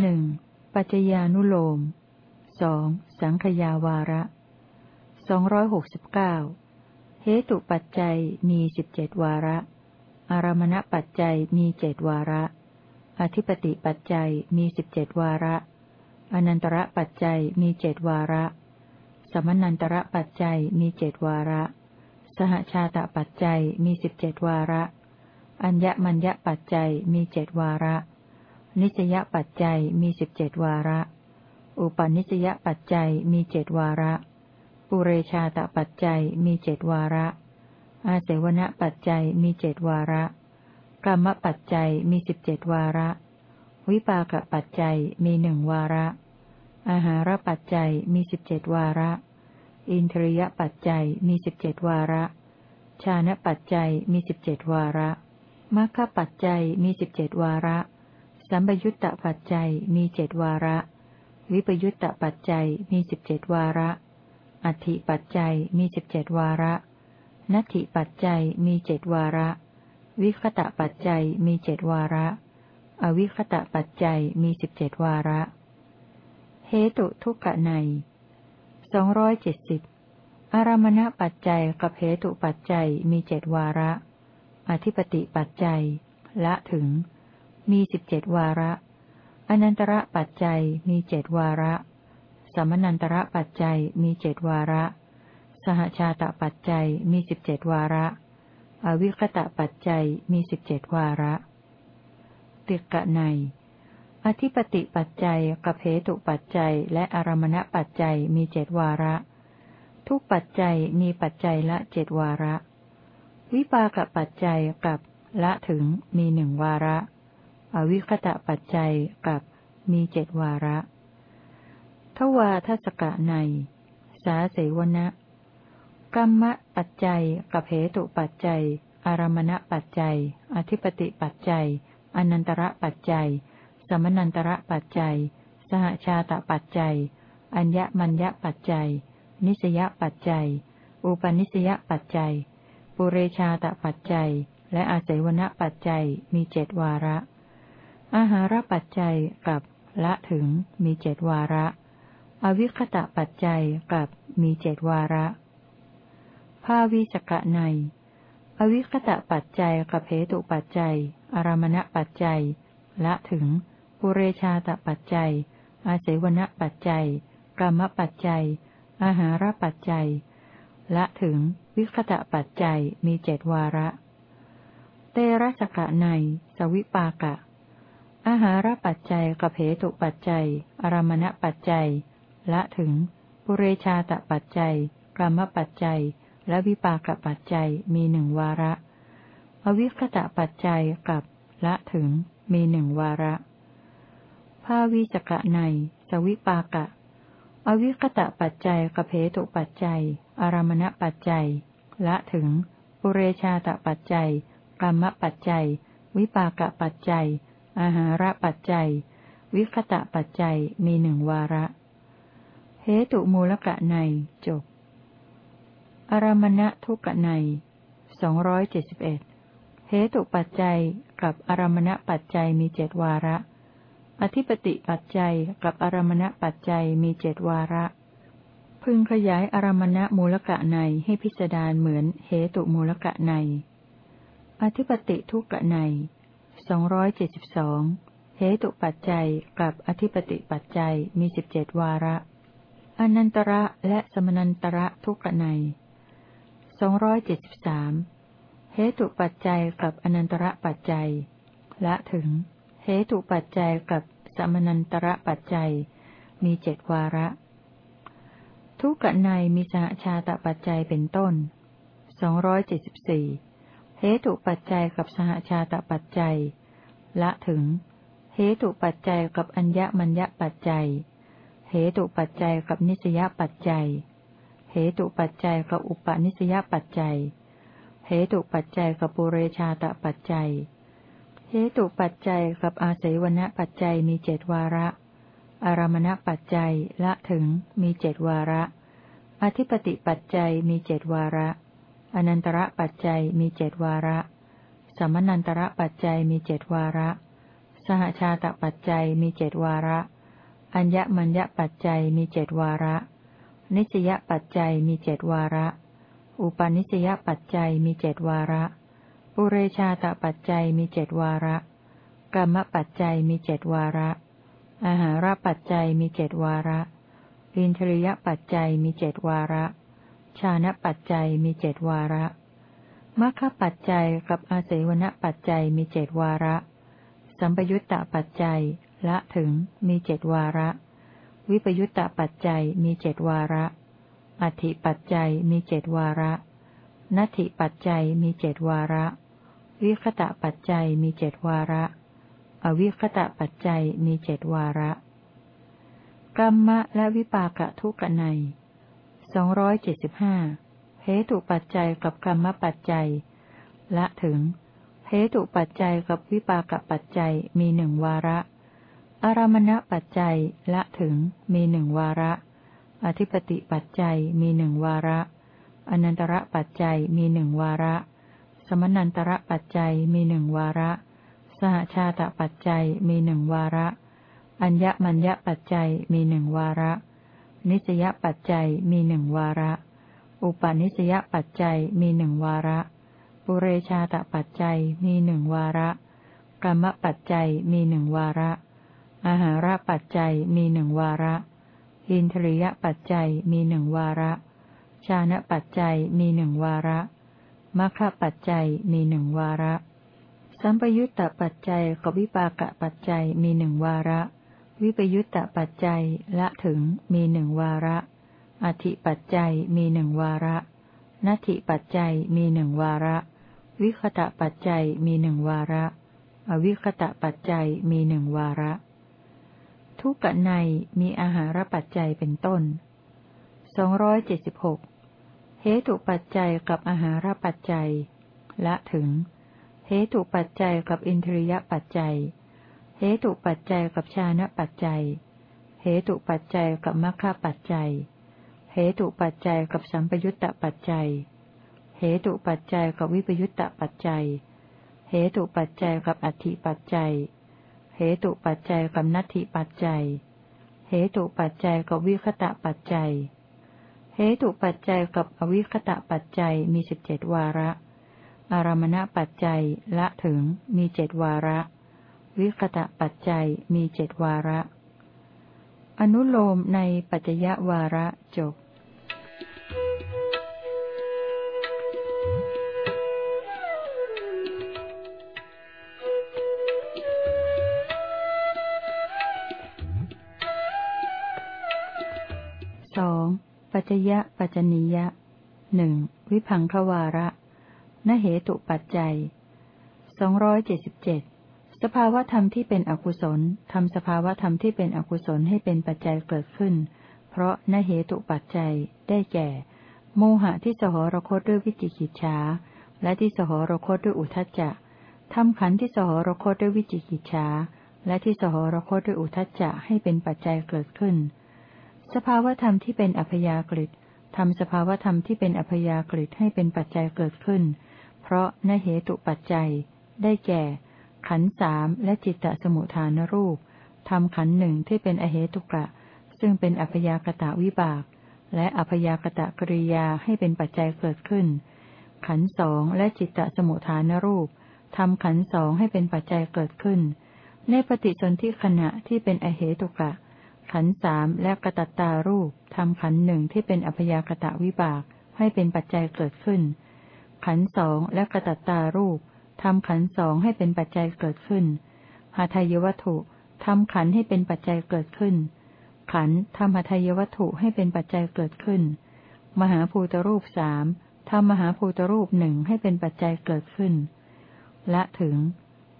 หนึ่งปัจจญานุโลมสองสังขยาวาระสองร้อยหกสิบเก้าเหตุปัจจัยมีสิบเจ็ดวาระ อารมณปัจจัยมีเจ็ดวาระ อธิปติปัจจัยมีสิบเจ็ดวาระ อนันตระปัจจัยมีเจ็ดวาระ สมนันตระปัจจัยมีเจ็ดวาระ สหชาตปัจจัยมีสิบเจ็ดวาระ อัญญมัญญปัจจัยมีเจ็ดวาระ นิสยปัจจัยมีสิบเจ็ดวาระ อุปนิสยปัจจัยมีเจ็ดวาระ ปุเรชาตปัจจัยมีเจ็ดวาระ อาเสวณปัจจัยมีเจ็ดวาระกรรมปัจจัยมีสิบเจ็ดวาระ วิปากปัจจัยมีหนึ่งวาระ อาหารปัจจัยมีสิบเจ็ดวาระ อินทรียปัจจัยมีสิบเจ็ดวาระ ชานะปัจจัยมีสิบเจ็ดวาระมัคคปัจจัยมีสิบเจ็ดวาระ สัมปยุตตปัจจัยมีเจ็ดวาระ วิปยุตตปัจจัยมีสิบเจ็ดวาระ อธิปัจจัยมีสิบเจ็ดวาระนัตถิปัจจัยมีเจ็ดวาระ วิคตะปัจจัยมีเจ็ดวาระ อวิคตะปัจจัยมีสิบเจ็ดวาระเหตุทุกขในสองร้อยเจ็ดสิบอารมณปัจจัยกับเหตุปัจจัยมีเจ็ดวาระ อธิปติปัจจัย ละถึง มีสิบเจ็ดวาระ อนันตระปัจจัยมีเจ็ดวาระ สมนันตระปัจจัยมีเจ็ดวาระ สหชาตปัจจัยมีสิบเจ็ดวาระ อวิคตะปัจจัยมีสิบเจ็ดวาระติกะใน อธิปติปัจจัยกับเหตุปัจจัยและอารมณปัจจัยมีเจ็ดวาระ ทุกปัจจัยมีปัจจัยละเจ็ดวาระ วิปากปัจจัยกับละถึงมีหนึ่งวาระ อวิคตะปัจจัยกับมีเจ็ดวาระ ทวาทศกะใน สาเสวนะกรรมปัจจัยกับเหตุปัจจัย อารมณปัจจัย อธิปติปัจจัย อนันตระปัจจัย สมนันตระปัจจัย สหชาตปัจจัย อัญญมัญญปัจจัย นิสยปัจจัย อุปนิสยปัจจัย ปุเรชาตปัจจัย และอาศัยวณปัจจัยมีเจดวาระ อาหารปัจจัยกับละถึงมีเจดวาระ อวิคตะปัจจัยกับมีเจดวาระภาวิสกะใน อวิคตะปัจจัยกับเหตุปัจจัย อารมณปัจจัย ละถึงปุเรชาตปัจจัย อาศัยวณปัจจัย กรรมปัจจัย อาหารปัจจัย ละถึงวิคตะปัจจัยมีเจดวาระ เตระสกะใน สวิปากะ อาหารปัจจัยกับเหตุปัจจัย อารมณปัจจัย ละถึง ปุเรชาตปัจจัยกรรมปัจจัย และวิปากปัจจัยมีหนึ่งวาระ อวิคตะปัจจัยกับ ละถึง มีหนึ่งวาระภาวิจกะใน สวิปากะ อวิคตะปัจจัยกับเพตุปัจจัย อารมณปัจจัย ละถึง ปุเรชาตปัจจัยกรรมปัจจัย วิปากปัจจัย อาหารปัจจัย วิคตะปัจจัยมีหนึ่งวาระ เหตุมูลกะในจบ อารมณะทุกะในสองร้อยเจ็ดสิบเอ็ดเหตุปัจจัยกับอารมณะปัจจัยมีเจดวาระ อธิปติปัจจัยกับอารมณะปัจจัยมีเจดวาระ พึงขยายอารมณะมูลกะในให้พิจารณาเหมือนเหตุมูลกะใน อธิปติทุกะใน สองร้อยเจ็ดสิบสองเหตุปัจจัยกับอธิปติปัจจัยมีสิบเจ็ดวาระอนันตระและสมนันตระทุกในสองร้อยเจ็ดสิบสามเหตุปัจจัยกับอนันตระปัจจัย ละถึง เหตุปัจจัยกับสมนันตระปัจจัย มีเจ็ดวาระ ทุกในมีสหชาตปัจจัยเป็นต้นสองร้อยเจ็ดสิบสี่ เหตุปัจจัยกับสหชาตปัจจัย ละถึง เหตุปัจจัยกับอัญญมัญญปัจจัย เหตุปัจจัยกับนิสยปัจจัย เหตุปัจจัยกับอุปนิสยปัจจัย เหตุปัจจัยกับปุเรชาตปัจจัย เหตุปัจจัยกับอาศัยวณปัจจัยมีเจดวาระ อารมณปัจจัยละถึงมีเจดวาระ อธิปติปัจจัยมีเจดวาระ อนันตระปัจจัยมีเจดวาระ สมนันตระปัจจัยมีเจดวาระ สหชาตปัจจัยมีเจดวาระ อัญญมัญญปัจจัยมีเจดวาระ นิสยปัจจัยมีเจดวาระ อุปนิสยปัจจัยมีเจดวาระ ปุเรชาตปัจจัยมีเจดวาระกรรมปัจจัยมีเจดวาระ อาหารปัจจัยมีเจดวาระ อินทริยปัจจัยมีเจดวาระ ชานะปัจจัยมีเจดวาระมัคคปัจจัยกับอาเสวนปัจจัยมีเจดวาระ สัมปยุตตปัจจัยละถึงมีเจดวาระ วิปยุตตปัจจัยมีเจดวาระ อธิปัจจัยมีเจดวาระนัตถิปัจจัยมีเจดวาระ วิคตะปัจจัยมีเจดวาระ อวิคตะปัจจัยมีเจดวาระกรรมะและวิปากะทุกนัย สองร้อยเจ็ดสิบห้าเหตุปัจจัยกับกรรมปัจจัย ละถึง เหตุปัจจัยกับวิปากปัจจัยมีหนึ่งวาระ อารมณปัจจัยละถึงมีหนึ่งวาระ อธิปติปัจจัยมีหนึ่งวาระ อนันตระปัจจัยมีหนึ่งวาระ สมนันตระปัจจัยมีหนึ่งวาระ สหชาตปัจจัยมีหนึ่งวาระ อัญญมัญญปัจจัยมีหนึ่งวาระ นิสยปัจจัยมีหนึ่งวาระ อุปนิสยปัจจัยมีหนึ่งวาระ ปุเรชาตปัจจัยมีหนึ่งวาระกรรมปัจจัยมีหนึ่งวาระ อาหารปัจจัยมีหนึ่งวาระ อินทรียปัจจัยมีหนึ่งวาระ ชานะปัจจัยมีหนึ่งวาระมัคคปัจจัยมีหนึ่งวาระ สัมปยุตตปัจจัยกับวิปากปัจจัยมีหนึ่งวาระ วิปยุตตปัจจัยละถึงมีหนึ่งวาระ อธิปัจจัยมีหนึ่งวาระนัตถิปัจจัยมีหนึ่งวาระ วิคตะปัจจัยมีหนึ่งวาระ อวิคตะปัจจัยมีหนึ่งวาระ ทุกในมีอาหารปัจจัยเป็นต้นสองร้อยเจ็ดสิบหกเหตุปัจจัยกับอาหารปัจจัย ละถึง เหตุปัจจัยกับอินทรียปัจจัย เหตุปัจจัยกับชานะปัจจัย เหตุปัจจัยกับมรรคปัจจัย เหตุปัจจัยกับสัมปยุตตปัจจัย เหตุปัจจัยกับวิปยุตตปัจจัย เหตุปัจจัยกับอธิปัจจัย เหตุปัจจัยกับนัตถิปัจจัย เหตุปัจจัยกับวิคตะปัจจัย เหตุปัจจัยกับอวิคตะปัจจัยมีสิบเจ็ดวาระ อารมณปัจจัยละถึงมีเจ็ดวาระ วิคตะปัจจัยมีเจ็ดวาระ อนุโลมในปัจจยวาระจบสองปัจจยะปัจจนิยะหนึ่งวิพังควาระ นเหตุปัจจัยสองร้อยเจ็ดสิบเจ็ด สภาวธรรมที่เป็นอกุศลทำสภาวธรรมที่เป็นอกุศลให้เป็นปัจจัยเกิดขึ้น เพราะนเหตุปัจจัยได้แก่ โมหะที่สหรคตด้วยวิจิกิจฉาและที่สหรคตด้วยอุทจจะทำขันที่สหรคตด้วยวิจิกิจฉาและที่สหรคตด้วยอุทจจะให้เป็นปัจจัยเกิดขึ้น สภาวธรรมที่เป็นอัพยากฤิทำสภาวธรรมที่เป็นอัพยากฤิให้เป็นปัจจัยเกิดขึ้น เพราะนเหตุปัจจัย ได้แก่ ขันสามและจิตตสมุทฐานรูปทำขันหนึ่งที่เป็นอเหตุกะ ซึ่งเป็นอัพยากตะวิบาก และอัพยากตะกริยาให้เป็นปัจจัยเกิดขึ้น ขันสองและจิตตสมุทฐานรูปทำขันสองให้เป็นปัจจัยเกิดขึ้น ในปฏิสนธิขณะที่เป็นอเหตุกะ ขันสามและกระตัตตารูปทำขันหนึ่งที่เป็นอัพยากตะวิบากให้เป็นปัจจัยเกิดขึ้น ขันสองและกระตัตตารูป ทำขันสองให้เป็นปัจจัยเกิดขึ้น หาทายวัตถุทำขันให้เป็นปัจจัยเกิดขึ้น ขันทำหาทายวัตถุให้เป็นปัจจัยเกิดขึ้น มหาภูตรูปสามทำมหาภูตรูปหนึ่งให้เป็นปัจจัยเกิดขึ้น และถึง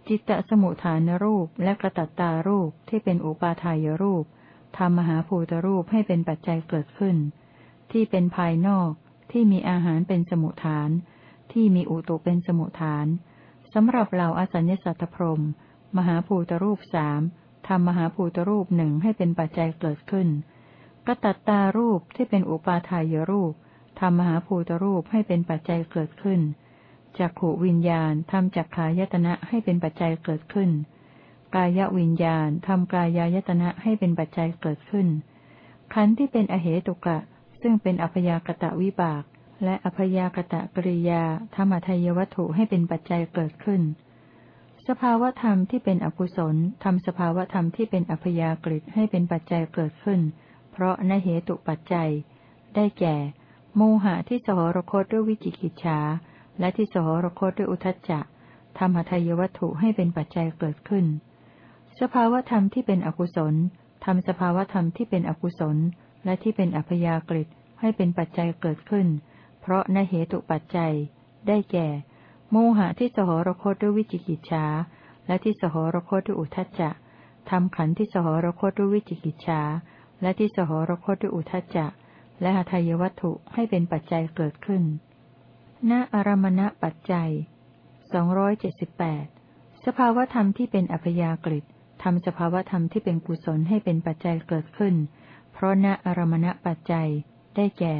จิตตสมุทฐานรูปและกระตัตตารูปที่เป็นอุปาทายรูปทำมหาภูตรูปให้เป็นปัจจัยเกิดขึ้น ที่เป็นภายนอกที่มีอาหารเป็นสมุทฐาน ที่มีอุตุเป็นสมุทฐาน สำหรับเหล่าอสัญญสัตตพรม มหาภูตรูปสามทำมหาภูตรูปหนึ่งให้เป็นปัจจัยเกิดขึ้นกตัตตารูปที่เป็นอุปาทายรูปทำมหาภูตรูปให้เป็นปัจจัยเกิดขึ้นจักขวิญญาณทำจักขายตนะให้เป็นปัจจัยเกิดขึ้น กายวิญญาณทำกายายตนะให้เป็นปัจจัยเกิดขึ้น ขันธ์ที่เป็นอเหตุกะ ซึ่งเป็นอัพยากตะวิบาก และอพยากตะกริยาธรรมทายวัตถุให้เป็นปัจจัยเกิดขึ้น สภาวธรรมที่เป็นอกุศลทำสภาวธรรมที่เป็นอพยากฤิให้เป็นปัจจัยเกิดขึ้น เพราะนเหตุปัจจัย ได้แก่ โมหะที่สหรคตด้วยวิจิกิจฉาและที่สหรคตด้วยอุทจจะทำหทัยวัตถุให้เป็นปัจจัยเกิดขึ้น สภาวธรรมที่เป็นอกุศลทำสภาวธรรมที่เป็นอกุศล และที่เป็นอัพยากฤิให้เป็นปัจจัยเกิดขึ้น ราะนเหตุปัจจัย ได้แก่ โมหะที่สหรคตด้วยวิจิกิจฉาและที่สหรคตด้วยอุทจจะทำขันธ์ที่สหรคตด้วยวิจิกิจฉาและที่สหรคตด้วยอุทจจะ และหทัยวัตถุให้เป็นปัจจัยเกิดขึ้น ณอารมณปัจจัยสองร้อยเจ็ดสิบแปดสภาวธรรมที่เป็นอัพยากฤิทำสภาวธรรมที่เป็นกุศลให้เป็นปัจจัยเกิดขึ้น เพราะณอารมณปัจจัย ได้แก่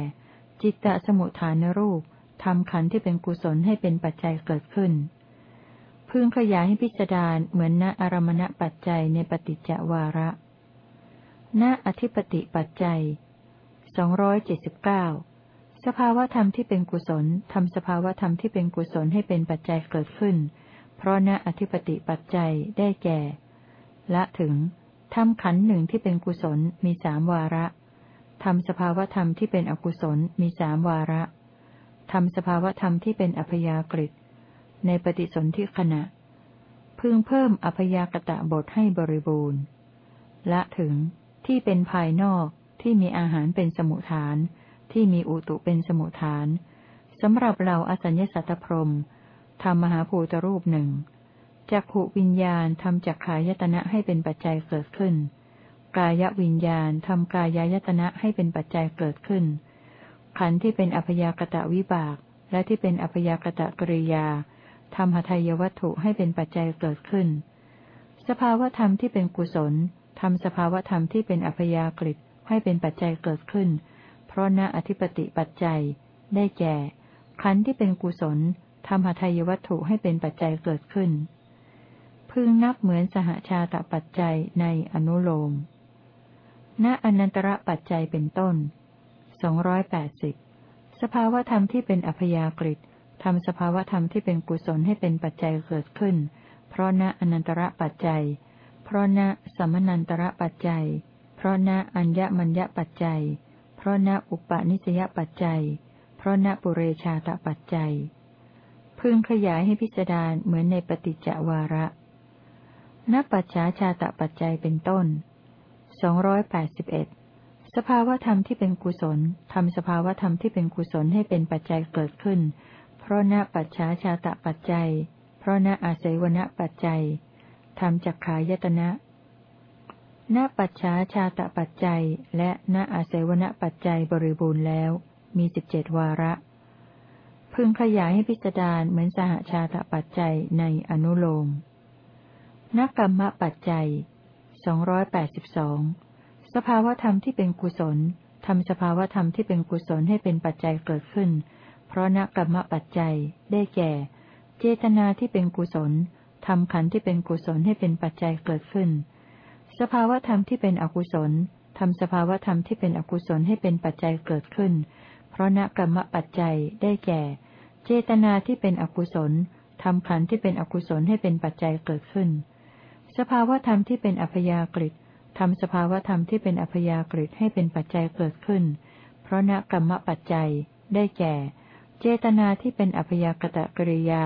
จิตตสมุทฐานรูปทำขันธ์ที่เป็นกุศลให้เป็นปัจจัยเกิดขึ้น พึงขยายให้พิจารณาเหมือนณอารมณปัจจัยในปฏิจจวาระ ณอธิปติปัจจัยสองร้อยเจ็ดสิบเก้าสภาวธรรมที่เป็นกุศลทำสภาวธรรมที่เป็นกุศลให้เป็นปัจจัยเกิดขึ้น เพราะณอธิปติปัจจัยได้แก่ ละถึงทำขันหนึ่งที่เป็นกุศลมีสามวาระ ทำสภาวธรรมที่เป็นอกุศลมีสามวาระทำสภาวธรรมที่เป็นอัพยากฤิในปฏิสนธิขณะ พึงเพิ่มอัพยากตะบทให้บริบูรณ์ละถึงที่เป็นภายนอกที่มีอาหารเป็นสมุทฐาน ที่มีอุตุเป็นสมุทฐานสำหรับเราอสัญญสัตตพรมทำมหาภูตรูปหนึ่งจักขวิญญาณทำจักขายตนะให้เป็นปัจจัยเกิดขึ้น กายวิญญาณทำกายายตนะให้เป็นปัจจัยเกิดขึ้น ขันธ์ที่เป็นอัพยากตะวิบาก และที่เป็นอัพยากตะกริยาทำหทัยวัตถุให้เป็นปัจจัยเกิดขึ้น สภาวธรรมที่เป็นกุศลทำสภาวธรรมที่เป็นอัพยากฤิให้เป็นปัจจัยเกิดขึ้น เพราะณอธิปติปัจจัย ได้แก่ ขันธ์ที่เป็นกุศลทำหทัยวัตถุให้เป็นปัจจัยเกิดขึ้นพึงนับเหมือนสหชาตปัจจัยในอนุโลม ณอนันตระปัจจัยเป็นต้นสองร้อยแปดสิบสภาวธรรมที่เป็นอัพยากฤิทำสภาวธรรมที่เป็นกุศลให้เป็นปัจจัยเกิดขึ้น เพราะณอนันตระปัจจัย เพราะณสมนันตระปัจจัย เพราะณอัญญมัญญปัจจัย เพราะณอุปนิสยปัจจัย เพราะณปุเรชาตปัจจัย พึงขยายให้พิจารณาเหมือนในปฏิจจวาระณปัจฉาชาตปัจจัยเป็นต้น สองร้อยแปดสิบเอ็ดสภาวธรรมที่เป็นกุศลทำสภาวธรรมที่เป็นกุศลให้เป็นปัจจัยเกิดขึ้น เพราะณปัจฉาชาตปัจจัย เพราะณอาศัยวณปัจจัยทำจักขายตนะณปัจฉาชาตะปัจจัย และณอาศัยวณปัจจัยบริบูรณ์แล้ว มีสิบเจ็ดวาระ พึงขยายให้พิจารณาเหมือนสหชาตะปัจจัยในอนุโลมนกรรมปัจจัย สองร้อยแปดสิบสองสภาวธรรมที่เป็นกุศลทำสภาวธรรมที่เป็นกุศลให้เป็นปัจจัยเกิดขึ้น เพราะนกรรมปัจจัย ได้แก่ เจตนาที่เป็นกุศลทำขันที่เป็นกุศลให้เป็นปัจจัยเกิดขึ้น สภาวธรรมที่เป็นอกุศลทำสภาวธรรมที่เป็นอกุศลให้เป็นปัจจัยเกิดขึ้น เพราะนกรรมปัจจัย ได้แก่ เจตนาที่เป็นอกุศลทำขันธ์ที่เป็นอกุศลให้เป็นปัจจัยเกิดขึ้น สภาวธรรมที่เป็นอัพยากฤิทำสภาวธรรมที่เป็นอัพยากฤิให้เป็นปัจจัยเกิดขึ้น เพราะนกรรมปัจจัย ได้แก่ เจตนาที่เป็นอัพยากตะกริยา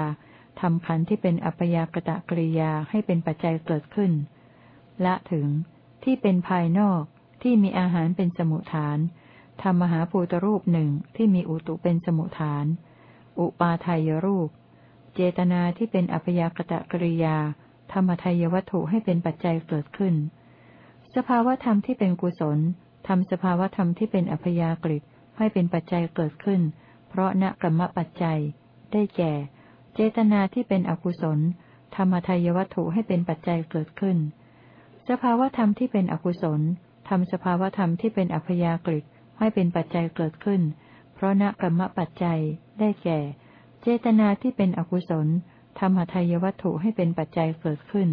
ทำขันที่เป็นอัพยากตะกริยาให้เป็นปัจจัยเกิดขึ้น ละถึง ที่เป็นภายนอกที่มีอาหารเป็นสมุทฐานทำมหาภูตรูปหนึ่งที่มีอุตุเป็นสมุทฐาน อุปาทายรูป เจตนาที่เป็นอัพยากตะกริยา ธรรมทายวัตถุให้เป็นปัจจัยเกิดขึ้น สภาวธรรมที่เป็นกุศลทำสภาวธรรมที่เป็นอัพยากฤิให้เป็นปัจจัยเกิดขึ้น เพราะณกรรมปัจจัย ได้แก่ เจตนาที่เป็นอกุศล ธรรมทายวัตถุให้เป็นปัจจัยเกิดขึ้น สภาวธรรมที่เป็นอกุศลทำสภาวธรรมที่เป็นอัพยากฤิให้เป็นปัจจัยเกิดขึ้น เพราะณกรรมปัจจัย ได้แก่ เจตนาที่เป็นอกุศล ทำหทัยวัตถุให้เป็นปัจจัยเกิดขึ้น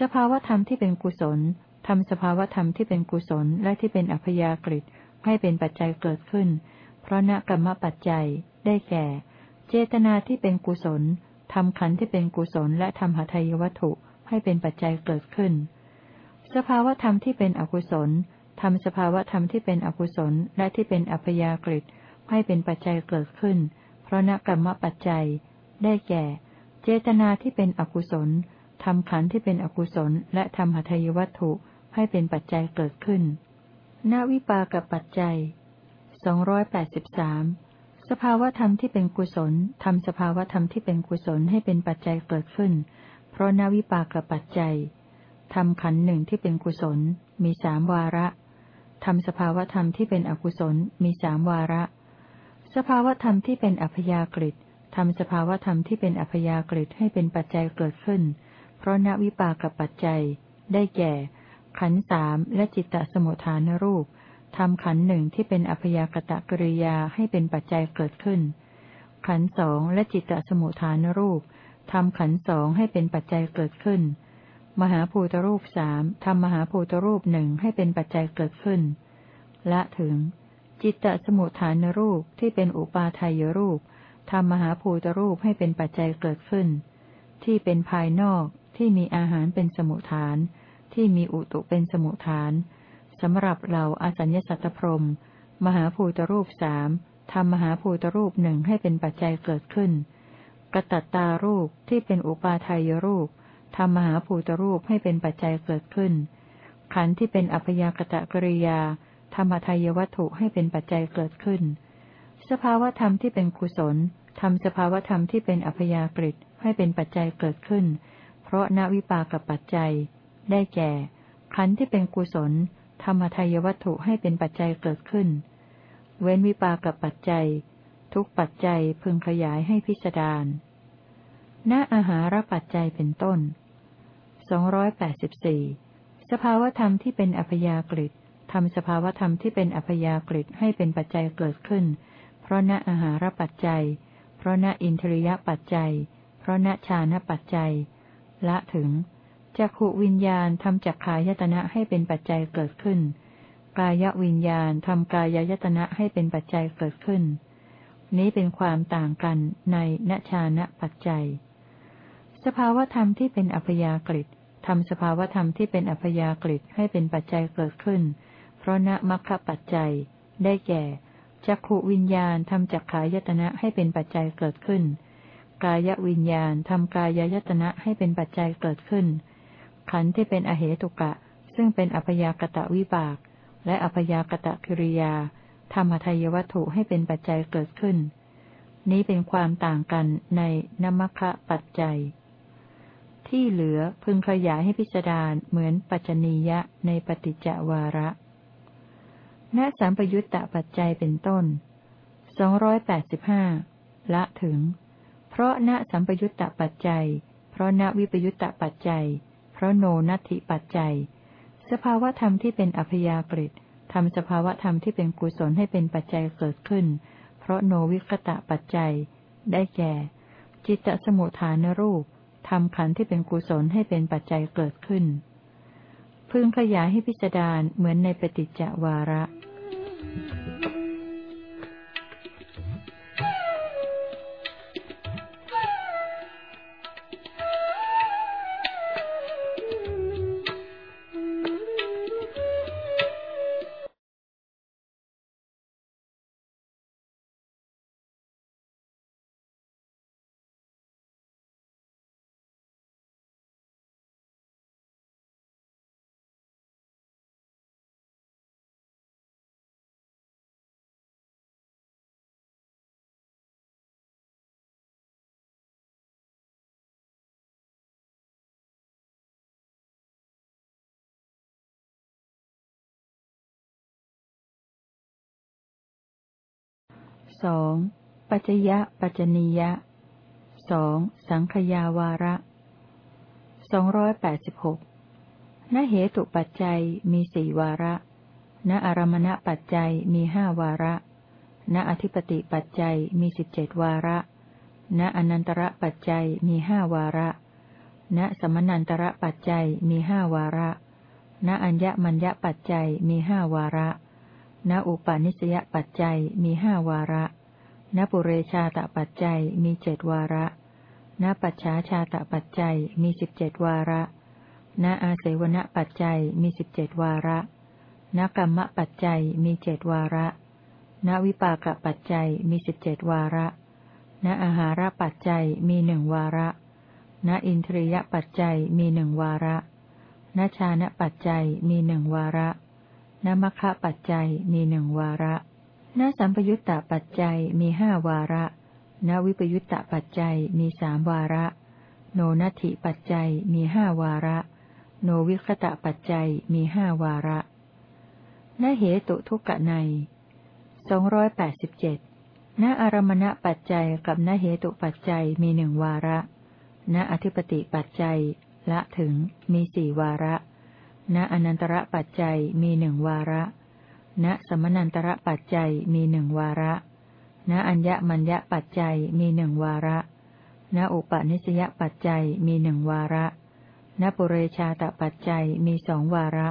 สภาวธรรมที่เป็นกุศลทำสภาวธรรมที่เป็นกุศลและที่เป็นอัพยากฤิให้เป็นปัจจัยเกิดขึ้น เพราะณกรรมปัจจัยได้แก่ เจตนาที่เป็นกุศลทำขันธ์ที่เป็นกุศลและทำหทัยวัตถุให้เป็นปัจจัยเกิดขึ้น สภาวธรรมที่เป็นอกุศลทำสภาวธรรมที่เป็นอกุศลและที่เป็นอัพยากฤิให้เป็นปัจจัยเกิดขึ้น เพราะณกรรมปัจจัย ได้แก่ เจตนาที่เป็นอกุศลทำขันธ์ที่เป็นอกุศล และทำหทัยวัตถุให้เป็นปัจจัยเกิดขึ้นณวิปากับปัจจัยสองร้อยแปดสิบสามสภาวธรรมที่เป็นกุศลทำสภาวธรรมที่เป็นกุศลให้เป็นปัจจัยเกิดขึ้น เพราะณวิปากับปัจจัยทำขันหนึ่งที่เป็นกุศล มีสามวาระทำสภาวธรรมที่เป็นอกุศล มีสามวาระ สภาวธรรมที่เป็นอัพยากฤิ ทำสภาวธรรมที่เป็นอัพยากฤิให้เป็นปัจจัยเกิดขึ้น เพราะณวิปากับปัจจัย ได้แก่ ขันสามและจิตตสมุทฐานรูปทำขันหนึ่งที่เป็นอัพยากตะกริยาให้เป็นปัจจัยเกิดขึ้น ขันสองและจิตตสมุทฐานรูปทำขันสองให้เป็นปัจจัยเกิดขึ้น มหาภูตรูปสามทำมหาภูตรูปหนึ่งให้เป็นปัจจัยเกิดขึ้น ละถึง จิตตสมุทฐานรูปที่เป็นอุปาทายรูป ทำมหาภูตรูปให้เป็นปัจจัยเกิดขึ้น ที่เป็นภายนอกที่มีอาหารเป็นสมุทฐาน ที่มีอุตุเป็นสมุทฐานสำหรับเราอสัญญสัตตพรมมหาภูตรูปสามทำมหาภูตรูปหนึ่งให้เป็นปัจจัยเกิดขึ้นกระตัตตารูปที่เป็นอุปาทายรูปทำมหาภูตรูปให้เป็นปัจจัยเกิดขึ้น ขันธ์ที่เป็นอัพยากตะกริยา ธรรมทายวัตถุให้เป็นปัจจัยเกิดขึ้น สภาวธรรมที่เป็นกุศล ทำสภาวธรรมที่เป็นอัพยากฤิให้เป็นปัจจัยเกิดขึ้น เพราะนวิปากับปัจจัย ได้แก่ ขันธ์ที่เป็นกุศลธรรมทายวัตถุให้เป็นปัจจัยเกิดขึ้น เว้นวิปากับปัจจัย ทุกปัจจัยพึงขยายให้พิสดารณอาหารปัจจัยเป็นต้นสองร้อยแปดสิบสี่สภาวธรรมที่เป็นอัพยากฤิทำสภาวธรรมที่เป็นอัพยากฤิให้เป็นปัจจัยเกิดขึ้น เพราะณอาหารปัจจัย เพราะณอินทริยปัจจัย เพราะณชาณปัจจัย ละถึงจักขวิญญาณทำจักขายตนะให้เป็นปัจจัยเกิดขึ้น กายวิญญาณทำกายยตนะให้เป็นปัจจัยเกิดขึ้น นี้เป็นความต่างกันในณชานะปัจจัย สภาวธรรมที่เป็นอัพยากฤิทำสภาวธรรมที่เป็นอัพยากฤิให้เป็นปัจจัยเกิดขึ้น เพราะณมัคคปัจจัย ได้แก่ จักขวิญญาณทำจักขายตนะให้เป็นปัจจัยเกิดขึ้น กายวิญญาณทำกายยตนะให้เป็นปัจจัยเกิดขึ้น ขันธ์ที่เป็นอเหตุกะ ซึ่งเป็นอัพยากตะวิบาก และอัพยากตะกิริยาธรรมทายวัตถุให้เป็นปัจจัยเกิดขึ้น นี้เป็นความต่างกันในนมคะปัจจัย ที่เหลือพึงขยายให้พิจารณาเหมือนปัจจนียะในปฏิจจวาระ ณสัมปยุตตะปัจจัยเป็นต้นสองร้อยแปดสิบห้าละถึง เพราะณสัมปยุตตะปัจจัย เพราะณวิปยุตตะปัจจัยพราะโนนัตถิปัจจัย สภาวธรรมที่เป็นอัพยากฤิทำสภาวธรรมที่เป็นกุศลให้เป็นปัจจัยเกิดขึ้น เพราะโนวิคตะปัจจัย ได้แก่ จิตตสมุทฐานรูปทำขันธ์ที่เป็นกุศลให้เป็นปัจจัยเกิดขึ้น พึงขยายให้พิจารณาเหมือนในปฏิจจวาระ สองปัจยะปัจญิยะสองสังขยาวาระสองร้อยแปดสิบหกณเหตุปัจจัยมีสี่วาระ ณอารมณปัจจัยมีห้าวาระ ณอธิปติปัจจัยมีสิบเจ็ดวาระ ณอนันตระปัจจัยมีห้าวาระ ณสมนันตระปัจจัยมีห้าวาระ ณอัญญมัญญปัจจัยมีห้าวาระ ณอุปาณิสยปัจจัยมีห้าวาระ ณปุเรชาตปัจจัยมีเจดวาระ ณปัจฉาชาตปัจจัยมีสิบเจ็ดวาระ ณอาเสวณปัจจัยมีสิบเจ็ดวาระ ณกรรมปัจจัยมีเจ็ดวาระ ณวิปากปัจจัยมีสิบเจ็ดวาระ ณอาหารปัจจัยมีหนึ่งวาระ ณอินทรียปัจจัยมีหนึ่งวาระ ณชานะปัจจัยมีหนึ่งวาระ ณมัคคะปัจจัยมีหนึ่งวาระณสัมปยุตตปัจจัยมีห้าวาระณวิปยุตตปัจจัยมีสามวาระ โนนัตถิปัจจัยมีห้าวาระ โนวิคตะปัจจัยมีห้าวาระณเหตุทุกกะในสองร้อยแปดสิบเจ็ดณอารมณปัจจัยกับณเหตุปัจจัยมีหนึ่งวาระ ณอธิปติปัจจัย ละถึงมีสี่วาระ ณอนันตระปัจจัยมีหนึ่งวาระ ณสมนันตระปัจจัยมีหนึ่งวาระ ณอัญญมัญญปัจจัยมีหนึ่งวาระ ณอุปนิสยปัจจัยมีหนึ่งวาระ ณปุเรชาตปัจจัยมีสองวาระ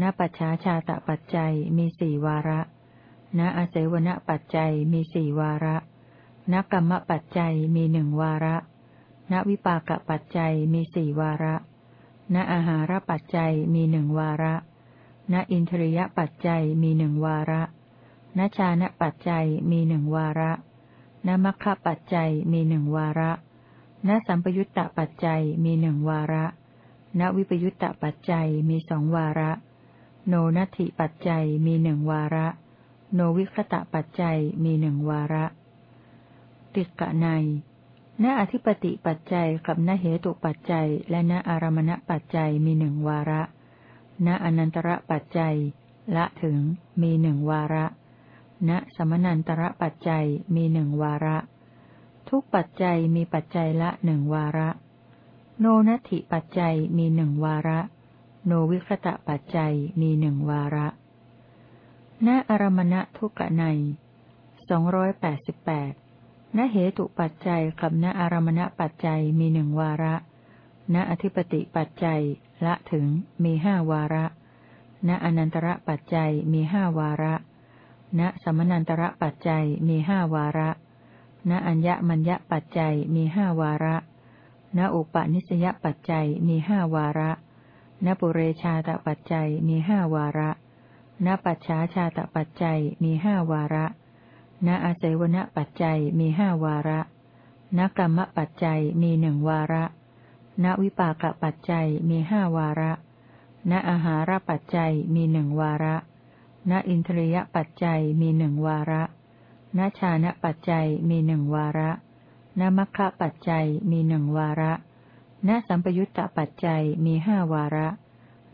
ณปัจฉาชาตปัจจัยมีสี่วาระ ณอาเสวนปัจจัยมีสี่วาระ ณกรรมปัจจัยมีหนึ่งวาระ ณวิปากปัจจัยมีสี่วาระ ณอาหารปัจจัยมีหนึ่งวาระ ณอินทรียปัจจัยมีหนึ่งวาระ ณชานะปัจจัยมีหนึ่งวาระณมัคคะปัจจัยมีหนึ่งวาระ ณสัมปยุตตปัจจัยมีหนึ่งวาระ ณวิปยุตตปัจจัยมีสองวาระ โนนัตถิปัจจัยมีหนึ่งวาระ โนวิคตะปัจจัยมีหนึ่งวาระ ติกะใน ณอธิปติปัจจัยกับณเหตุปัจจัย และณอารมณปัจจัยมีหนึ่งวาระ ณอนันตระปัจจัย ละถึงมีหนึ่งวาระ ณสมนันตระปัจจัยมีหนึ่งวาระ ทุกปัจจัยมีปัจจัยละหนึ่งวาระ โนนัตถิปัจจัยมีหนึ่งวาระ โนวิคตะปัจจัยมีหนึ่งวาระ ณอารมณทุกะในสองร้อยแปดสิบแปด ณเหตุปัจจัยกับณอารมณปัจจัยมีหนึ่งวาระ ณอธิปติปัจจัยละถึงมีห้าวาระ ณอนันตระปัจจัยมีห้าวาระ ณสมนันตระปัจจัยมีห้าวาระ ณอัญญมัญญปัจจัยมีห้าวาระ ณอุปนิสยปัจจัยมีห้าวาระ ณปุเรชาตปัจจัยมีห้าวาระ ณปัจฉาชาตปัจจัยมีห้าวาระ ณอาศัยวณปัจจัยมีห้าวาระณกรรมปัจจัยมีหนึ่งวาระ ณวิปากปัจจัยมีห้าวาระ ณอาหารปัจจัยมีหนึ่งวาระ ณอินทรียปัจจัยมีหนึ่งวาระ ณชานะปัจจัยมีหนึ่งวาระณมัคคะปัจจัยมีหนึ่งวาระ ณสัมปยุตตปัจจัยมีห้าวาระ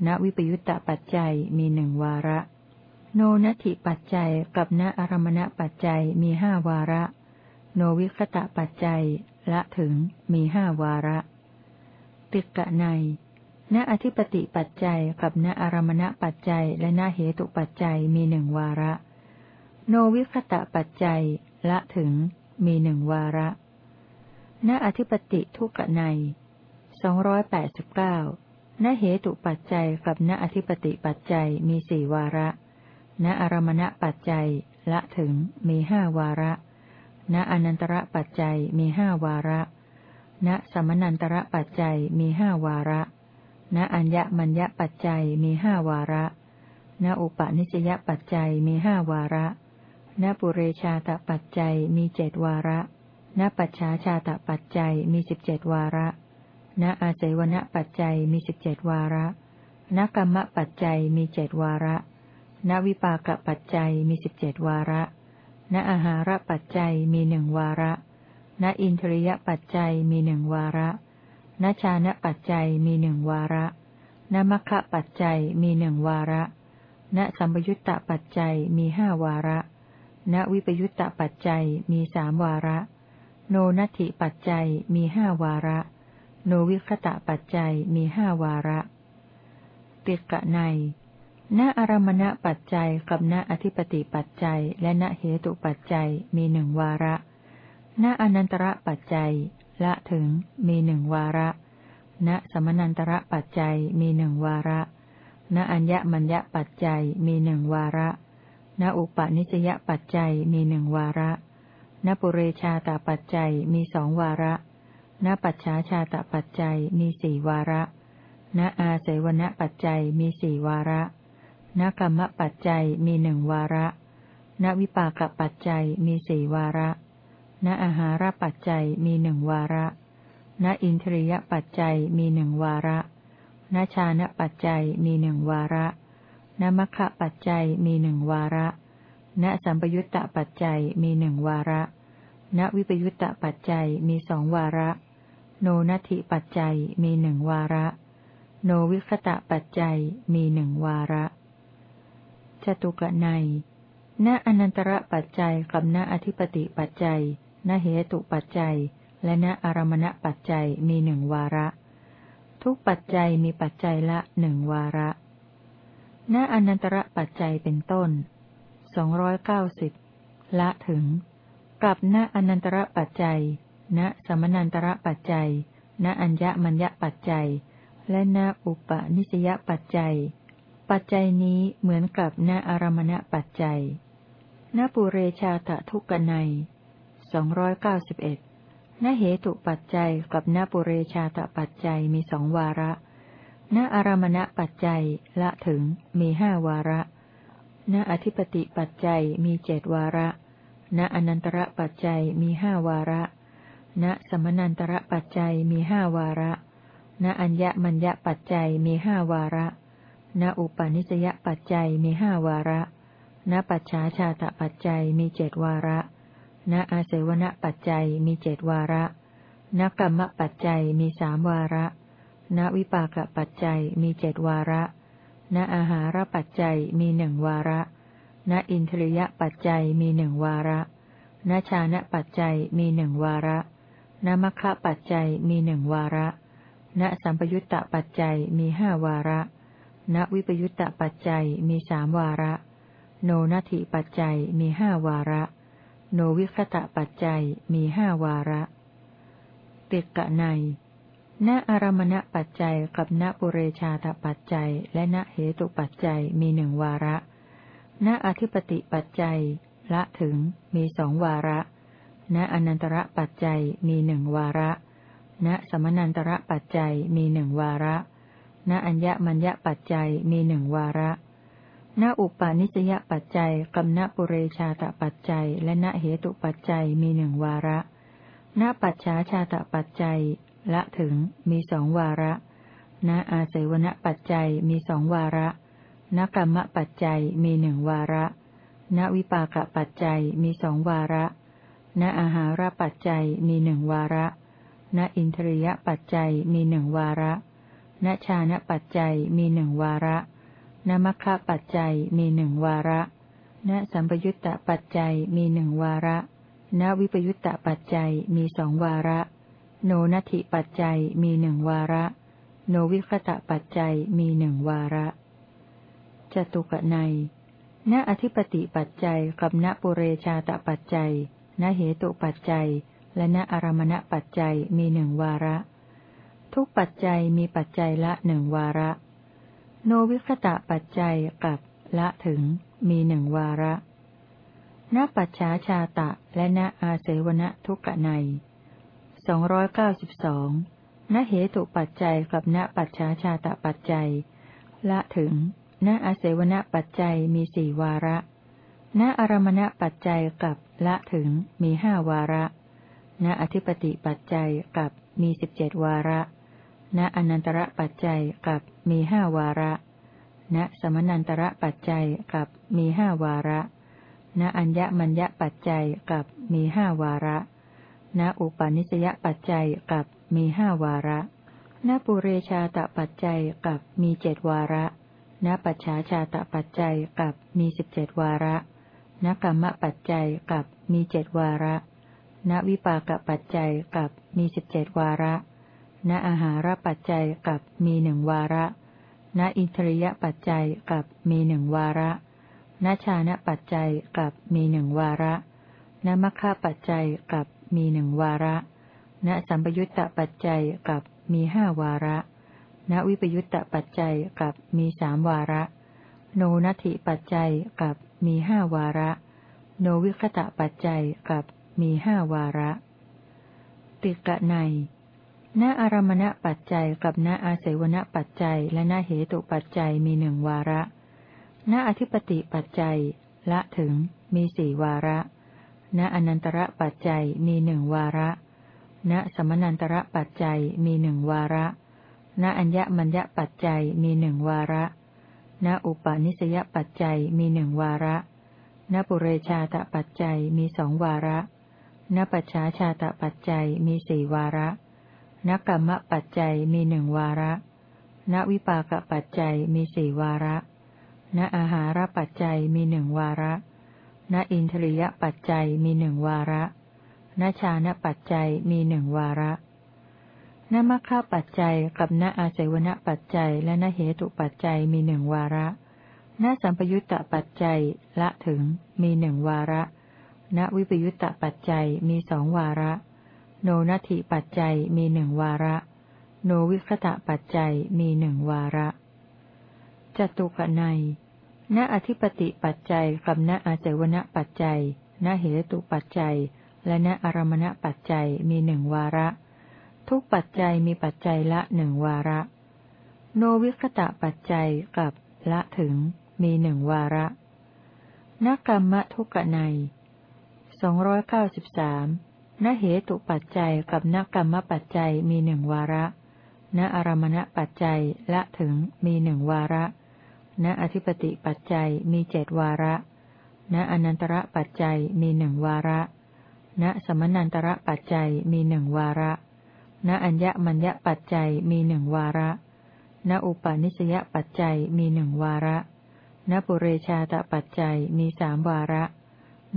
ณวิปยุตตปัจจัยมีหนึ่งวาระ โนนัตถิปัจจัยกับณอารมณปัจจัยมีห้าวาระ โนวิคตะปัจจัยละถึงมีห้าวาระ ติกะในณอธิปติปัจจัยกับณอารมณปัจจัยและณเหตุปัจจัยมีหนึ่งวาระ โนวิคตะปัจจัยละถึงมีหนึ่งวาระ ณอธิปติทุกะในสองร้อยแปดสิบเก้าณเหตุปัจจัยกับณอธิปติปัจจัยมีสี่วาระ ณอารมณปัจจัย ละถึงมีห้าวาระ ณอนันตระปัจจัยมีห้าวาระ ณสมนันตระปัจจัยมีห้าวาระ ณอัญญมัญญปัจจัยมีห้าวาระ ณอุปนิสยปัจจัยมีห้าวาระ ณปุเรชาตปัจจัยมีเจดวาระ ณปัจฉาชาตปัจจัยมีสิบเจ็ดวาระ ณอาศัยวณปัจจัยมีสิบเจ็ดวาระ ณกรรมปัจจัยมีเจดวาระ ณวิปากปัจจัยมีสิบเจ็ดวาระ ณอาหารปัจจัยมีหนึ่งวาระ ณอินทริยปัจจัยมีหนึ่งวาระ ณชานะปัจจัยมีหนึ่งวาระณมัคคะปัจจัยมีหนึ่งวาระ ณสัมปยุตตปัจจัยมีห้าวาระ ณวิปยุตตปัจจัยมีสามวาระ โนนัตถิปัจจัยมีห้าวาระ โนวิคตะปัจจัยมีห้าวาระ ติกะใน ณอารมณปัจจัยกับณอธิปติปัจจัย และณเหตุปัจจัยมีหนึ่งวาระ ณอนันตระปัจจัย ละถึงมีหนึ่งวาระ ณสมนันตระปัจจัยมีหนึ่งวาระ ณอัญญมัญญปัจจัยมีหนึ่งวาระ ณอุปนิสยปัจจัยมีหนึ่งวาระ ณปุเรชาตปัจจัยมีสองวาระ ณปัจฉาชาตปัจจัยมีสี่วาระ ณอาเสวนปัจจัยมีสี่วาระ ณกรรมปัจจัยมีหนึ่งวาระณวิปากปัจจัยมีสี่วาระ ณอาหารปัจจัยมีหนึ่งวาระ ณอินทรียปัจจัยมีหนึ่งวาระ ณชานะปัจจัยมีหนึ่งวาระ ณมัคคะปัจจัยมีหนึ่งวาระ ณสัมปยุตตปัจจัยมีหนึ่งวาระ ณวิปยุตตปัจจัยมีสองวาระ โนนัตถิปัจจัยมีหนึ่งวาระ โนวิคตะปัจจัยมีหนึ่งวาระ จตุกนัยณอนันตระปัจจัยกับณอธิปติปัจจัยณเหตุปัจจัย และณอารมณปัจจัยมีหนึ่งวาระ ทุกปัจจัยมีปัจจัยละหนึ่งวาระ ณอนันตระปัจจัยเป็นต้นสองร้อยเก้าสิบละถึงกับณอนันตระปัจจัย ณสมนันตระปัจจัย ณอัญญมัญญปัจจัย และณอุปนิสยปัจจัย ปัจจัยนี้เหมือนกับณอารมณปัจจัยณปุเรชาตะทุกนัยสองร้อยเก้าสิบเอ็ดณเหตุปัจจัยกับณปุเรชาตปัจจัยมีสองวาระณอารมณปัจจัยละถึงมีห้าวาระณอธิปติปัจจัยมีเจดวาระ ณอนันตระปัจจัยมีห้าวาระ ณสมนันตระปัจจัยมีห้าวาระ ณอัญญมัญญปัจจัยมีห้าวาระ ณอุปนิสยปัจจัยมีห้าวาระ ณปัจฉาชาตปัจจัยมีเจดวาระ ณอาเสวนปัจจัยมีเจดวาระ ณกรรมปัจจัยมีสามวาระ ณวิปากปัจจัยมีเจดวาระ ณอาหารปัจจัยมีหนึ่งวาระ ณอินทริยปัจจัยมีหนึ่งวาระ ณชานะปัจจัยมีหนึ่งวาระณมัคคะปัจจัยมีหนึ่งวาระ ณสัมปยุตตปัจจัยมีห้าวาระ ณวิปยุตตปัจจัยมีสามวาระ โนนัตถิปัจจัยมีห้าวาระ โนวิคตะปัจจัยมีห้าวาระติกะในณอารมณปัจจัยกับณปุเรชาตปัจจัย และณเหตุปัจจัยมีหนึ่งวาระ ณอธิปติปัจจัย ละถึงมีสองวาระ ณอนันตระปัจจัยมีหนึ่งวาระ ณสมนันตระปัจจัยมีหนึ่งวาระ ณอัญญมัญญปัจจัยมีหนึ่งวาระ ณอุปาณิสยปัจจัยกับณปุเรชาตปัจจัย และณเหตุปัจจัยมีหนึ่งวาระ ณปัจฉาชาตปัจจัยละถึงมีสองวาระ ณอาเสวนปัจจัยมีสองวาระ ณกรรมปัจจัยมีหนึ่งวาระ ณวิปากปัจจัยมีสองวาระ ณอาหารปัจจัยมีหนึ่งวาระ ณอินทรียปัจจัยมีหนึ่งวาระ ณชานะปัจจัยมีหนึ่งวาระนมัคคะปัจจัยมีหนึ่งวาระณสัมปยุตตปัจจัยมีหนึ่งวาระณวิปยุตตปัจจัยมีสองวาระ โนนัตถิปัจจัยมีหนึ่งวาระ โนวิคตะปัจจัยมีหนึ่งวาระจตุกนัยณอธิปติปัจจัยกับณปุเรชาตปัจจัยณเหตุปัจจัย และณอารมณปัจจัยมีหนึ่งวาระ ทุกปัจจัยมีปัจจัยละหนึ่งวาระ โนวิคตะปัจจัยกับละถึงมีหนึ่งวาระณปัจฉาชาตะและณอาเสวนทุกกะในสองร้อยเก้าสิบสองณเหตุปัจจัยกับณปัจฉาชาตะปัจจัย ละถึงณอาเสวนปัจจัยมีสี่วาระณอารมณปัจจัยกับละถึงมีห้าวาระ ณอธิปติปัจจัยกับมีสิบเจ็ดวาระ ณอนันตระปัจจัยกับมีห้าวาระ ณสมนันตระปัจจัยกับมีห้าวาระ ณอัญญมัญญปัจจัยกับมีห้าวาระ ณอุปาณิสยปัจจัยกับมีห้าวาระ ณปุเรชาตปัจจัยกับมีเจดวาระ ณปัจฉาชาตปัจจัยกับมีสิบเจ็ดวาระณกรรมปัจจัยกับมีเจดวาระ ณวิปากปัจจัยกับมีสิบเจ็ดวาระ ณอาหารปัจจัยกับมีหนึ่งวาระ ณอินทรียปัจจัยกับมีหนึ่งวาระณชานะปัจจัยกับมีหนึ่งวาระณมัคคะปัจจัยกับมีหนึ่งวาระณสัมปยุตตปัจจัยกับมีห้าวาระ ณวิปยุตตปัจจัยกับมีสามวาระ โนนัตถิปัจจัยกับมีห้าวาระ โนวิคตะปัจจัยกับมีห้าวาระ ติกะใน ณอารมณปัจจัยกับณอาศัยวณปัจจัย และณเหตุปัจจัยมีหนึ่งวาระ ณอธิปติปัจจัย ละถึงมีสี่วาระ ณอนันตระปัจจัยมีหนึ่งวาระ ณสมนันตระปัจจัยมีหนึ่งวาระ ณอัญญมัญญปัจจัยมีหนึ่งวาระ ณอุปาณิสยปัจจัยมีหนึ่งวาระณปุเรชาตปัจจัยมีสองวาระ ณปัจฉาชาตปัจจัยมีสี่วาระ ณกรรมปัจจัยมีหนึ่งวาระ ณวิปากปัจจัยมีสี่วาระ ณอาหารปัจจัยมีหนึ่งวาระ ณอินทรียปัจจัยมีหนึ่งวาระ ณชาณปัจจัยมีหนึ่งวาระณมัคคะปัจจัยกับณอาศัยวณปัจจัยและณเหตุปัจจัยมีหนึ่งวาระ ณสัมปยุตตปัจจัยละถึงมีหนึ่งวาระ ณวิปยุตตปัจจัยมีสองวาระ โนนัตถิปัจจัยมีหนึ่งวาระ โนวิคตะปัจจัยมีหนึ่งวาระจตุกนัยณอธิปติปัจจัยกับณอาเจวณปัจจัย ณเหตุปัจจัย และณอารมณปัจจัยมีหนึ่งวาระ ทุกปัจจัยมีปัจจัยละหนึ่งวาระ โนวิคตะปัจจัยกับละถึงมีหนึ่งวาระนกรรมทุกนัยสองร้อยเก้าสิบสาม ณเหตุปัจจัยกับนกรรมปัจจัยมีหนึ่งวาระ ณอารมณปัจจัยละถึงมีหนึ่งวาระ ณอธิปติปัจจัยมีเจดวาระ ณอนันตระปัจจัยมีหนึ่งวาระ ณสมนันตระปัจจัยมีหนึ่งวาระ ณอัญญมัญญปัจจัยมีหนึ่งวาระ ณอุปาณิสยปัจจัยมีหนึ่งวาระ ณปุเรชาตปัจจัยมีสามวาระ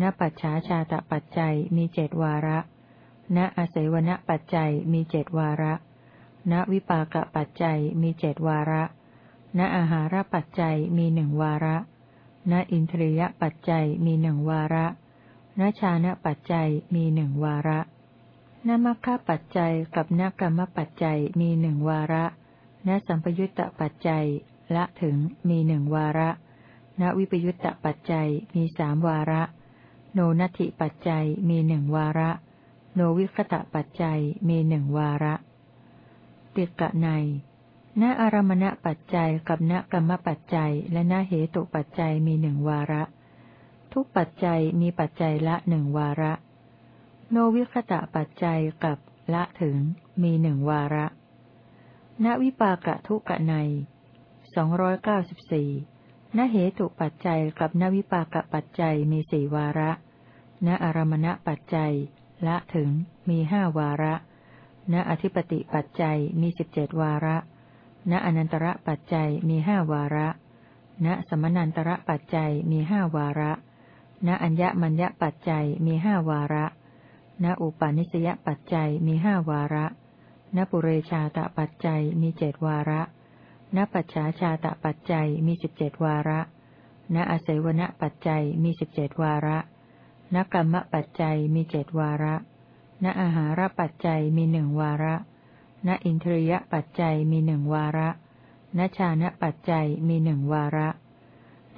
ณปัจฉาชาตปัจจัยมีเจดวาระ ณอาศัยวณปัจจัยมีเจดวาระ ณวิปากปัจจัยมีเจดวาระ ณอาหารปัจจัยมีหนึ่งวาระ ณอินทรียปัจจัยมีหนึ่งวาระ ณชานะปัจจัยมีหนึ่งวาระณมัคคปัจจัยกับณกรรมปัจจัยมีหนึ่งวาระณสัมปยุตตปัจจัยละถึงมีหนึ่งวาระณวิปยุตตปัจจัยมีสามวาระ โนนัตถิปัจจัยมีหนึ่งวาระ โนวิคตะปัจจัยมีหนึ่งวาระติกะในณอารมณปัจจัยกับณกรรมปัจจัย และณเหตุปัจจัยมีหนึ่งวาระ ทุกปัจจัยมีปัจจัยละหนึ่งวาระ โนวิคตะปัจจัยกับละถึงมีหนึ่งวาระ ณวิปากะทุกะในสองร้อยเก้าสิบสี่ณเหตุปัจจัยกับณวิปากปัจจัยมีสี่วาระ ณอารมณปัจจัย ละถึงมีห้าวาระ ณอธิปติปัจจัยมีสิบเจ็ดวาระ ณอนันตระปัจจัยมีห้าวาระ ณสมนันตระปัจจัยมีห้าวาระ ณอัญญมัญญปัจจัยมีห้าวาระ ณอุปาณิสยปัจจัยมีห้าวาระ ณปุเรชาตปัจจัยมีเจ็ดวาระณปัจฉาชาตปัจจัยมีสิบเจ็ดวาระ ณอาศัยวณปัจจัยมีสิบเจ็ดวาระ ณกรรมปัจจัยมีเจ็ดวาระ ณอาหารปัจจัยมีหนึ่งวาระ ณอินทรียปัจจัยมีหนึ่งวาระณชานะปัจจัยมีหนึ่งวาระ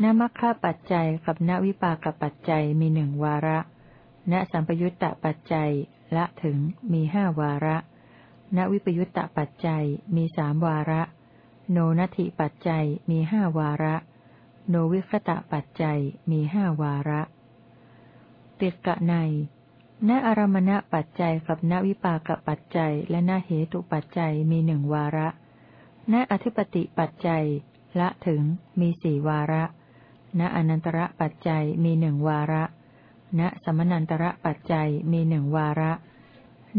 ณมัคคะปัจจัยกับณวิปากปัจจัยมีหนึ่งวาระ ณสัมปยุตตปัจจัยละถึงมีห้าวาระ ณวิปยุตตปัจจัยมีสามวาระ โนนัตถิปัจจัยมีห้าวาระ โนวิคตะปัจจัยมีห้าวาระ ติกะในณอารมณปัจจัยกับณวิปากปัจจัย และณเหตุปัจจัยมีหนึ่งวาระ ณอธิปติปัจจัย ละถึงมีสี่วาระ ณอนันตระปัจจัยมีหนึ่งวาระ ณสมนันตระปัจจัยมีหนึ่งวาระ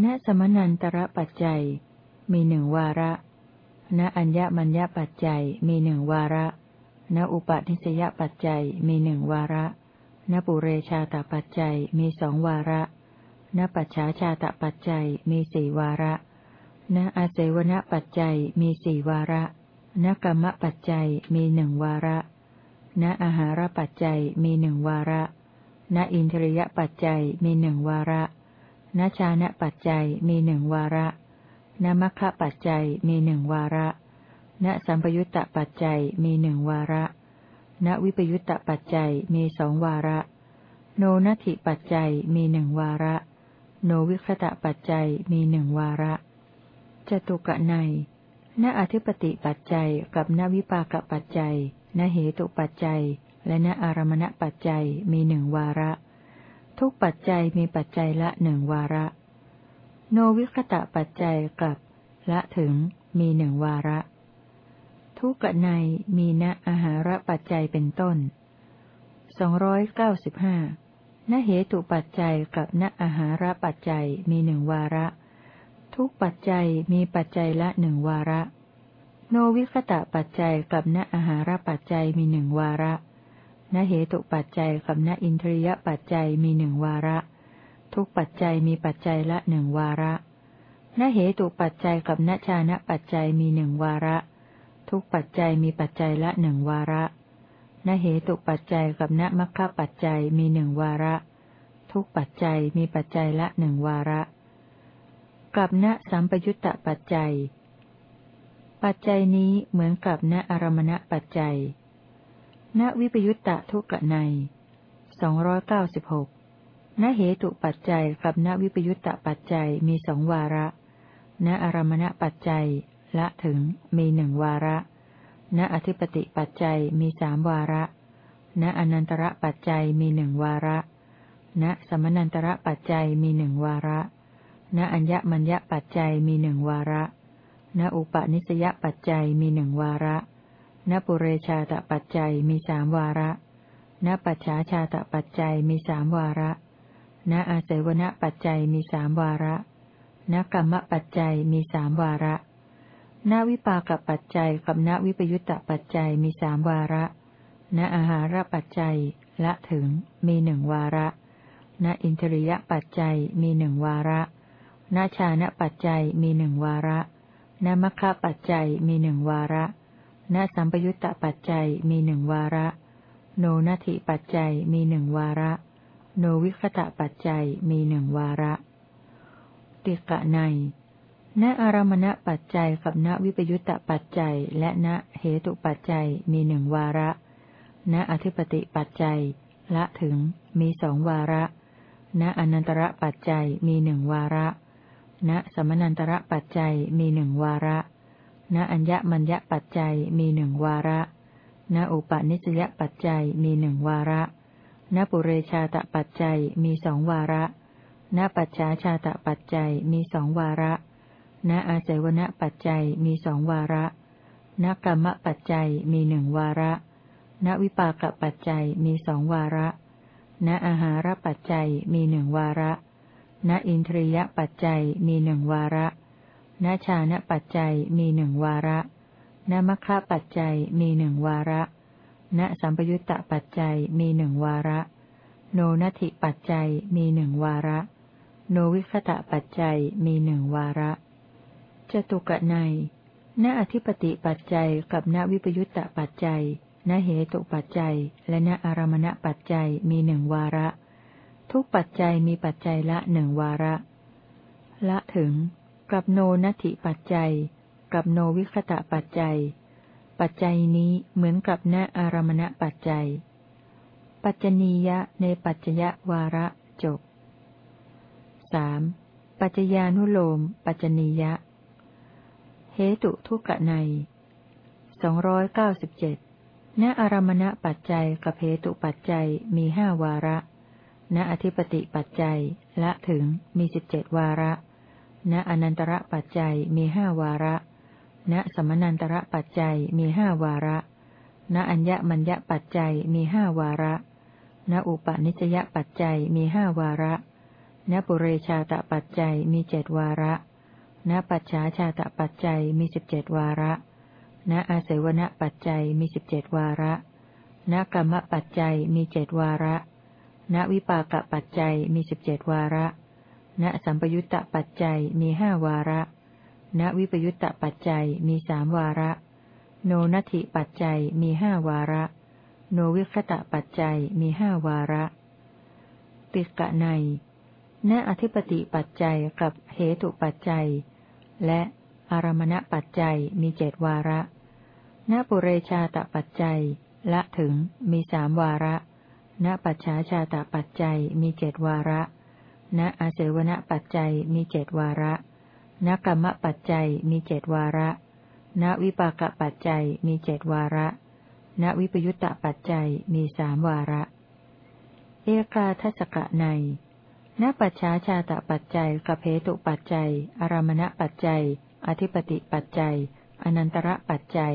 ณสมนันตระปัจจัย มีหนึ่งวาระ ณอัญญมัญญปัจจัยมีหนึ่งวาระ ณอุปนิสยปัจจัยมีหนึ่งวาระ ณปุเรชาตปัจจัยมีสองวาระณปัจฉาชาตปัจจัยมีสี่วาระณอาเสวนปัจจัยมีสี่วาระณกรรมปัจจัยมีหนึ่งวาระณอาหารปัจจัยมีหนึ่งวาระณอินทรียปัจจัยมีหนึ่งวาระณชานะปัจจัยมีหนึ่งวาระณณมัคคะปัจจัยมีหนึ่งวาระ ณสัมปยุตตปัจจัยมีหนึ่งวาระ ณวิปยุตตปัจจัยมีสองวาระ โนนัตถิปัจจัยมีหนึ่งวาระ โนวิคตะปัจจัยมีหนึ่งวาระจตุกะในณอธิปติปัจจัยกับณวิปากปัจจัยณเหตุปัจจัย และณอารมณปัจจัยมีหนึ่งวาระ ทุกปัจจัยมีปัจจัยละหนึ่งวาระ โนวิคตะปัจจัยกับ ละถึงมีหนึ่งวาระ ทุกกะในมีณอาหารปัจจัยเป็นต้นสองร้อยเก้าสิบห้าณเหตุปัจจัยกับณอาหารปัจจัยมีหนึ่งวาระ ทุกปัจจัยมีปัจจัยละหนึ่งวาระ โนวิคตะปัจจัยกับณอาหารปัจจัยมีหนึ่งวาระณเหตุปัจจัยกับณอินทรียปัจจัยมีหนึ่งวาระ ทุกปัจจัยมีปัจจัยละหนึ่งวาระณเหตุปัจจัยกับณชานะปัจจัยมีหนึ่งวาระ ทุกปัจจัยมีปัจจัยละหนึ่งวาระณเหตุปัจจัยกับณมัคคะปัจจัยมีหนึ่งวาระ ทุกปัจจัยมีปัจจัยละหนึ่งวาระ กับณสัมปยุตตปัจจัย ปัจจัยนี้เหมือนกับณอารมณปัจจัย ณวิปยุตตะทุกะในสองร้อยเก้าสิบหกณเหตุปัจจัยกับณวิปยุตตะปัจจัยมีสองวาระ ณอารมณปัจจัย ละถึงมีหนึ่งวาระ ณอธิปติปัจจัยมีสามวาระ ณอนันตระปัจจัยมีหนึ่งวาระ ณสมนันตระปัจจัยมีหนึ่งวาระ ณอัญญมัญญปัจจัยมีหนึ่งวาระ ณอุปนิสยปัจจัยมีหนึ่งวาระ ณปุเรชาตปัจจัยมีสามวาระ ณปัจฉาชาตปัจจัยมีสามวาระ ณอาศัยวณปัจจัยมีสามวาระ ณกรรมปัจจัยมีสามวาระ ณวิปากปัจจัยกับณวิปยุตตปัจจัยมีสามวาระ ณอาหารปัจจัยละถึงมีหนึ่งวาระ ณอินทริยปัจจัยมีหนึ่งวาระนาชานะปัจจัยมีหนึ่งวาระนมัคคะปัจจัยมีหนึ่งวาระนสัมปยุตตปัจจัยมีหนึ่งวาระ โนนัติปัจจัยมีหนึ่งวาระ โนวิคตะปัจจัยมีหนึ่งวาระ ติกะใน ณอารมณปัจจัยกับณวิปยุตตปัจจัย และณเหตุปัจจัยมีหนึ่งวาระ ณอธิปติปัจจัย ละถึงมีสองวาระ ณอนันตระปัจจัยมีหนึ่งวาระ ณสมนันตระปัจจัยมีหนึ่งวาระ ณอัญญมัญญปัจจัยมีหนึ่งวาระ ณอุปนิสยปัจจัยมีหนึ่งวาระ ณปุเรชาตปัจจัยมีสองวาระ ณปัจฉาชาตปัจจัยมีสองวาระ ณอาศัยวณปัจจัยมีสองวาระ ณกรรมปัจจัยมีหนึ่งวาระ ณวิปากปัจจัยมีสองวาระ ณอาหารปัจจัยมีหนึ่งวาระ ณอินทรียปัจจัยมีหนึ่งวาระ ณชานะปัจจัยมีหนึ่งวาระ ณมัคคะปัจจัยมีหนึ่งวาระ ณสัมปยุตตปัจจัยมีหนึ่งวาระ โนนัตถิปัจจัยมีหนึ่งวาระ โนวิคตะปัจจัยมีหนึ่งวาระ จตุกะในณอธิปติปัจจัยกับณวิปยุตตปัจจัย ณเหตุปัจจัย และณอารมณปัจจัยมีหนึ่งวาระ ทุกปัจจัยมีปัจจัยละหนึ่งวาระ ละถึง กับโนนัตถิปัจจัย กับโนวิคตะปัจจัย ปัจจัยนี้เหมือนกับณอารมณปัจจัย ปัจจนียะในปัจจยวาระจบสปัจจญานุโลม ปัจจนียะ ตุทุกะในสองร้อยเก้าสิบเจ็ดณอารมณปัจจัยกับเหตุปัจจัยมีห้าวาระ ณอธิปติปัจจัยละถึงมีสิบเจ็ดวาระ ณอนันตระปัจจัยมีห้าวาระ ณสมนันตระปัจจัยมีห้าวาระ ณอัญญมัญญปัจจัยมีห้าวาระ ณอุปนิสยปัจจัยมีห้าวาระ ณปุเรชาตปัจจัยมีเจ็ดวาระ ณปัจฉาชาตปัจจัยมีสิบเจ็ดวาระ ณอาศัยวณปัจจัยมีสิบเจ็ดวาระ ณกรรมปัจจัยมีเจ็ดวาระ ณวิปากปัจจัยมีสิบเจ็ดวาระ ณสัมปยุตตปัจจัยมีห้าวาระ ณวิปยุตตปัจจัยมีสามวาระ โนนัตถิปัจจัยมีห้าวาระ โนวิคตะปัจจัยมีห้าวาระ ติกะในณอธิปติปัจจัยกับเหตุปัจจัย และอารมณปัจจัยมีเจ็ดวาระณปุเรชาตปัจจัย ละถึงมีสามวาระณปัจฉาชาตปัจจัยมีเจ็ดวาระ ณอาเสวนปัจจัยมีเจ็ดวาระณกรรมปัจจัยมีเจ็ดวาระ ณวิปากปัจจัยมีเจ็ดวาระ ณวิปยุตตปัจจัยมีสามวาระ เอกาทัศกะใน ณปัจฉาชาตปัจจัยกเพตุปัจจัย อารมณปัจจัย อธิปติปัจจัย อนันตระปัจจัย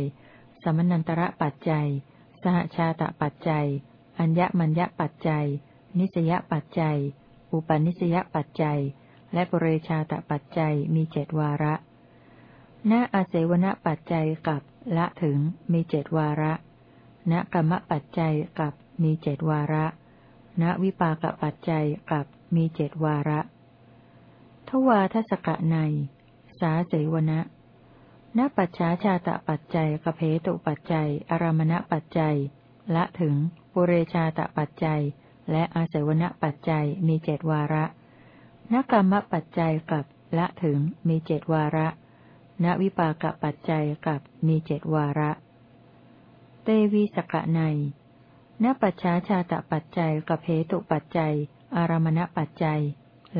สมนันตระปัจจัย สหชาตปัจจัย อัญญมัญญปัจจัย นิสยปัจจัย อุปนิสยปัจจัย และปุเรชาตปัจจัยมีเจดวาระ ณอาเสวนปัจจัยกับละถึงมีเจดวาระณกรรมปัจจัยกับมีเจดวาระ ณวิปากปัจจัยกับ มีเจดวาระ ทวาทศกะใน สาเสวนะณปัจฉาชาตปัจจัยกเพตุปัจจัย อารมณปัจจัย ละถึงปุเรชาตปัจจัย และอาเสวนปัจจัยมีเจดวาระณกรรมปัจจัยกับละถึงมีเจดวาระณวิปากปัจจัยกับมีเจดวาระ เตวีสกะในณปัจฉาชาตปัจจัยกับเพตุปัจจัย อารมณปัจจัย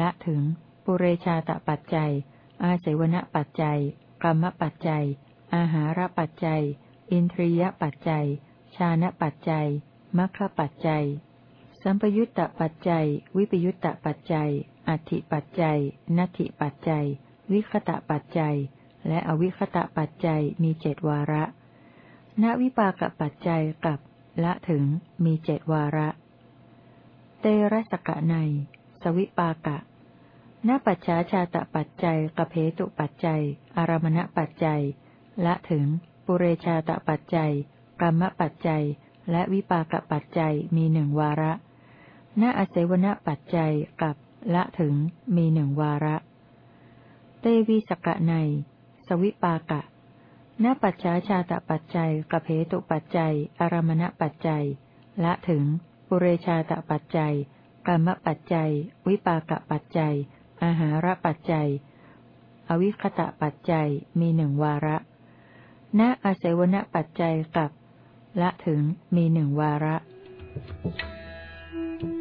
ละถึง ปุเรชาตปัจจัย อาศัยวณปัจจัย กรรมปัจจัย อาหารปัจจัย อินทรียปัจจัย ชานะปัจจัยมัคคปัจจัย สัมปยุตตปัจจัย วิปยุตตปัจจัย อัติปัจจัย นัตถิปัจจัย วิคตะปัจจัย และอวิคตะปัจจัยมีเจดวาระ ณวิปากปัจจัยกับ ละถึงมีเจ็ดวาระ เตระสกะใน สวิปากะณปัจฉาชาตปัจจัยกเพตุปัจจัย อารมณปัจจัย ละถึง ปุเรชาตปัจจัย กรรมปัจจัย และวิปากปัจจัยมีหนึ่งวาระ ณอเสวนปัจจัยกับละถึงมีหนึ่งวาระ เตวีสกะใน สวิปากะณปัจฉาชาตปัจจัยกเพตุปัจจัย อารมณปัจจัย ละถึง ปุเรชาตปัจจัยกรรมปัจจัย วิปากปัจจัย อาหารปัจจัย อวิคตะปัจจัยมีหนึ่งวาระณอาศัยวณปัจจัยกับ ละถึงมีหนึ่งวาระ Thank you.